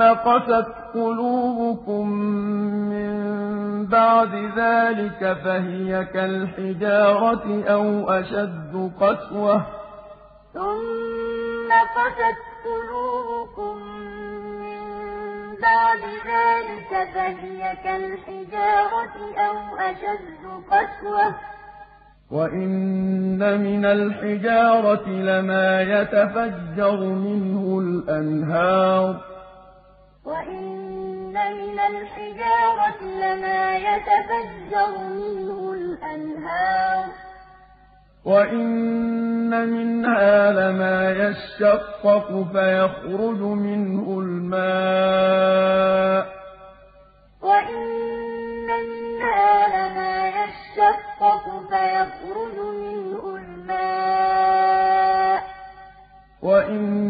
ثُمَّ قَسَتْ قُلُوبُكُم مِّن بَعْدِ ذَٰلِكَ فَهِيَ كَالْحِجَارَةِ أَوْ أَشَدُّ قَسْوَةً ۚ. ثُمَّ قَسَتْ قُلُوبُكُم مِّن بَعْدِ ذَٰلِكَ فَهِيَ كَالْحِجَارَةِ أَوْ أَشَدُّ قَسْوَةً ۚ. وَإِنَّ مِنَ الْحِجَارَةِ لَمَا يَتَفَجَّرُ مِنْهُ الْأَنْهَارُ ۚ. الْحِجَارَةِ لَمَا يَتَفَجَّرُ مِنْهُ الْأَنْهَارُ ۚ. وَإِنَّ مِنْهَا لَمَا يَشَّقَّقُ فَيَخْرُجُ مِنْهُ الْمَاءُ ۚ. وَإِنَّ